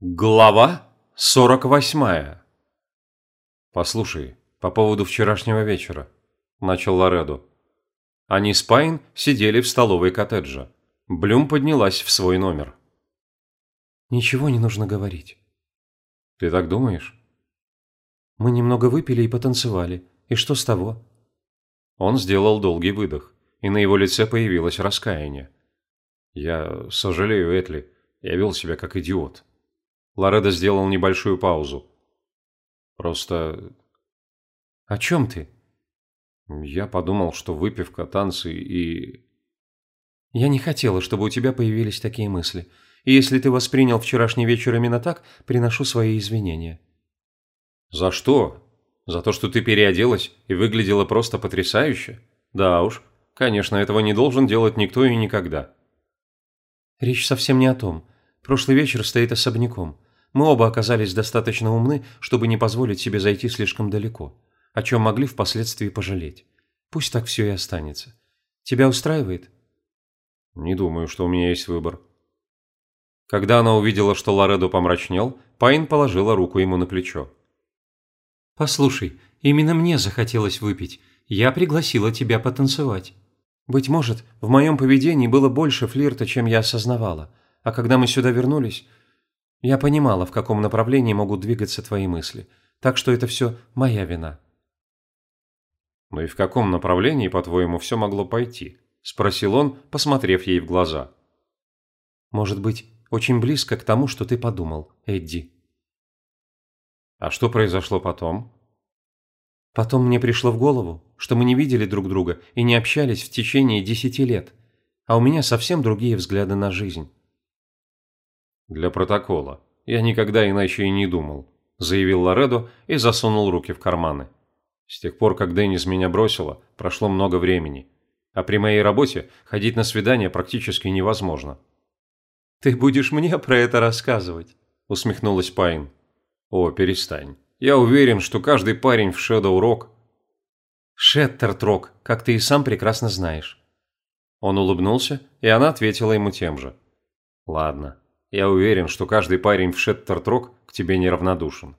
Глава 48 «Послушай, по поводу вчерашнего вечера», – начал Лоредо. Они с Пайн сидели в столовой коттеджа. Блюм поднялась в свой номер. «Ничего не нужно говорить». «Ты так думаешь?» «Мы немного выпили и потанцевали. И что с того?» Он сделал долгий выдох, и на его лице появилось раскаяние. «Я сожалею, Этли. Я вел себя как идиот». Лоредо сделал небольшую паузу. «Просто...» «О чем ты?» «Я подумал, что выпивка, танцы и...» «Я не хотела, чтобы у тебя появились такие мысли. И если ты воспринял вчерашний вечер именно так, приношу свои извинения». «За что? За то, что ты переоделась и выглядела просто потрясающе? Да уж, конечно, этого не должен делать никто и никогда». «Речь совсем не о том. Прошлый вечер стоит особняком. Мы оба оказались достаточно умны, чтобы не позволить себе зайти слишком далеко, о чем могли впоследствии пожалеть. Пусть так все и останется. Тебя устраивает? Не думаю, что у меня есть выбор. Когда она увидела, что Лоредо помрачнел, Пайн положила руку ему на плечо. «Послушай, именно мне захотелось выпить. Я пригласила тебя потанцевать. Быть может, в моем поведении было больше флирта, чем я осознавала. А когда мы сюда вернулись, я понимала, в каком направлении могут двигаться твои мысли, так что это все моя вина». «Ну и в каком направлении, по-твоему, все могло пойти?» – спросил он, посмотрев ей в глаза. «Может быть, очень близко к тому, что ты подумал, Эдди». «А что произошло потом?» «Потом мне пришло в голову, что мы не видели друг друга и не общались в течение десяти лет, а у меня совсем другие взгляды на жизнь. «Для протокола. Я никогда иначе и не думал», – заявил Лоредо и засунул руки в карманы. «С тех пор, как Деннис меня бросила, прошло много времени. А при моей работе ходить на свидания практически невозможно». «Ты будешь мне про это рассказывать?» – усмехнулась Пайн. «О, перестань. Я уверен, что каждый парень в Шэдоу Рок...» «Шеттерт Рок, как ты и сам прекрасно знаешь». Он улыбнулся, и она ответила ему тем же. «Ладно, я уверен, что каждый парень в Шеттертрок к тебе неравнодушен.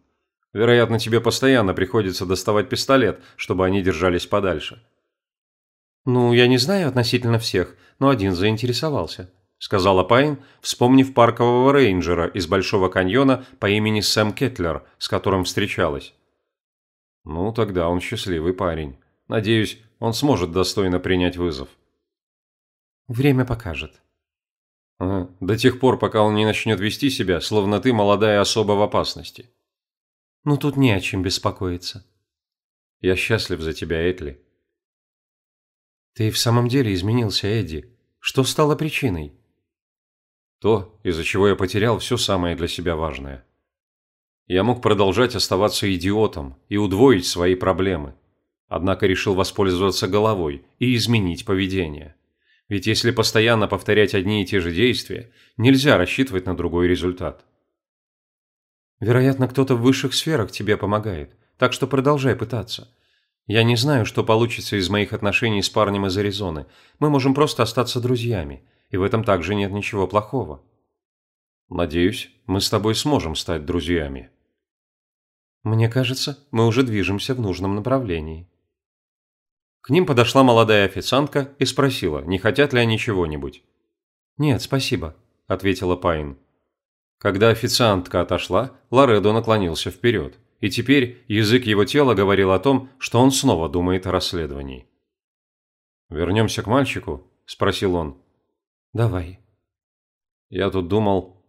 Вероятно, тебе постоянно приходится доставать пистолет, чтобы они держались подальше. «Ну, я не знаю относительно всех, но один заинтересовался», – сказала Пайн, вспомнив паркового рейнджера из Большого каньона по имени Сэм Кетлер, с которым встречалась. «Ну, тогда он счастливый парень. Надеюсь, он сможет достойно принять вызов». «Время покажет», Ага. До тех пор, пока он не начнет вести себя, словно ты молодая особа в опасности. Ну тут не о чем беспокоиться. Я счастлив за тебя, Этли. Ты в самом деле изменился, Эдди. Что стало причиной? То, из-за чего я потерял все самое для себя важное. Я мог продолжать оставаться идиотом и удвоить свои проблемы. Однако решил воспользоваться головой и изменить поведение. Ведь если постоянно повторять одни и те же действия, нельзя рассчитывать на другой результат. Вероятно, кто-то в высших сферах тебе помогает, так что продолжай пытаться. Я не знаю, что получится из моих отношений с парнем из Аризоны. Мы можем просто остаться друзьями, и в этом также нет ничего плохого. Надеюсь, мы с тобой сможем стать друзьями. Мне кажется, мы уже движемся в нужном направлении. К ним подошла молодая официантка и спросила, не хотят ли они чего-нибудь. «Нет, спасибо», – ответила Пайн. Когда официантка отошла, Лоредо наклонился вперед, и теперь язык его тела говорил о том, что он снова думает о расследовании. «Вернемся к мальчику?» – спросил он. «Давай». «Я тут думал...»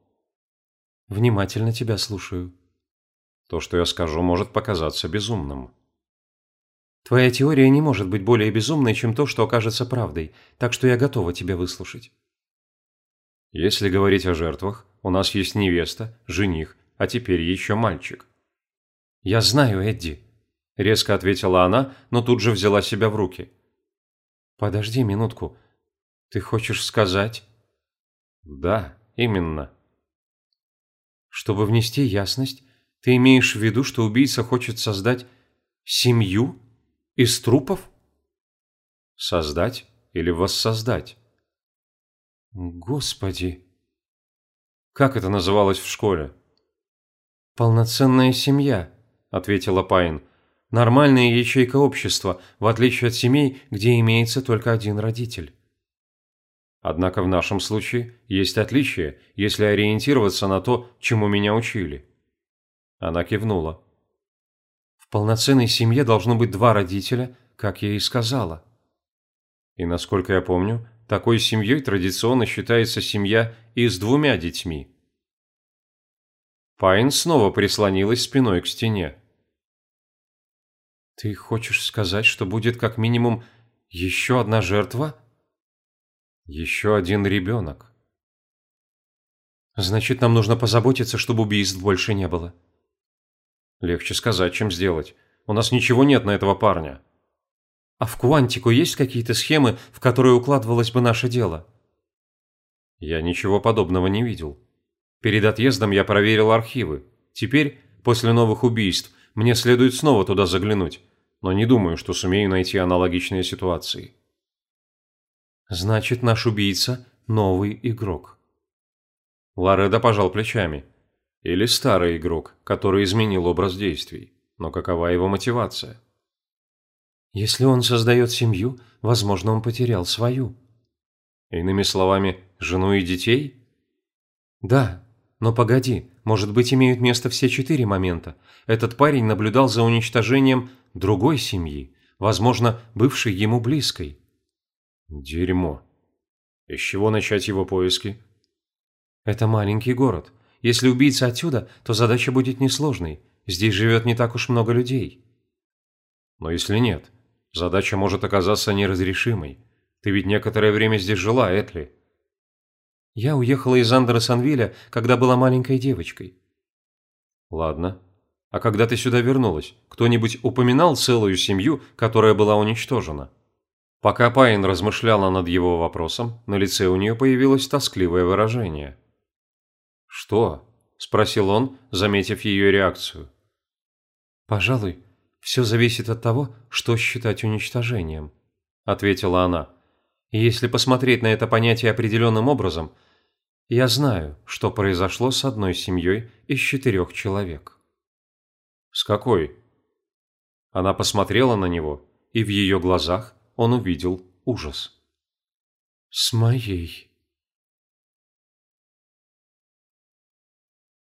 «Внимательно тебя слушаю». «То, что я скажу, может показаться безумным». Твоя теория не может быть более безумной, чем то, что окажется правдой, так что я готова тебя выслушать. Если говорить о жертвах, у нас есть невеста, жених, а теперь еще мальчик. Я знаю, Эдди, резко ответила она, но тут же взяла себя в руки. Подожди минутку. Ты хочешь сказать? Да, именно. Чтобы внести ясность, ты имеешь в виду, что убийца хочет создать семью? Из трупов? Создать или воссоздать? Господи. Как это называлось в школе? «Полноценная семья», – ответила Пайн. «Нормальная ячейка общества, в отличие от семей, где имеется только один родитель». Однако в нашем случае есть отличие, если ориентироваться на то, чему меня учили. Она кивнула. В полноценной семье должно быть два родителя, как я и сказала. И насколько я помню, такой семьей традиционно считается семья и с двумя детьми. Пайн снова прислонилась спиной к стене. «Ты хочешь сказать, что будет как минимум еще одна жертва?» «Еще один ребенок». «Значит, нам нужно позаботиться, чтобы убийств больше не было». «Легче сказать, чем сделать. У нас ничего нет на этого парня». А в Квантику есть какие-то схемы, в которые укладывалось бы наше дело? Я ничего подобного не видел. Перед отъездом я проверил архивы. Теперь, после новых убийств, мне следует снова туда заглянуть, но не думаю, что сумею найти аналогичные ситуации. Значит, наш убийца – новый игрок. Лоредо пожал плечами. Или старый игрок, который изменил образ действий. Но какова его мотивация? Если он создает семью, возможно, он потерял свою. Иными словами, жену и детей? Да, но погоди, может быть, имеют место все четыре момента. Этот парень наблюдал за уничтожением другой семьи, возможно, бывшей ему близкой. Дерьмо. И с чего начать его поиски? Это маленький город. Если убийца отсюда, то задача будет несложной. Здесь живет не так уж много людей. Но если нет, Задача может оказаться неразрешимой. Ты ведь некоторое время здесь жила, Этли. Я уехала из Андерсонвилля, когда была маленькой девочкой. Ладно. А когда ты сюда вернулась, кто-нибудь упоминал целую семью, которая была уничтожена? Пока Пайн размышляла над его вопросом, на лице у нее появилось тоскливое выражение. «Что?» – спросил он, заметив ее реакцию. «Пожалуй, все зависит от того, что считать уничтожением», – ответила она. И «Если посмотреть на это понятие определенным образом, я знаю, что произошло с одной семьей из четырех человек». «С какой?» Она посмотрела на него, и в ее глазах он увидел ужас. «С моей»,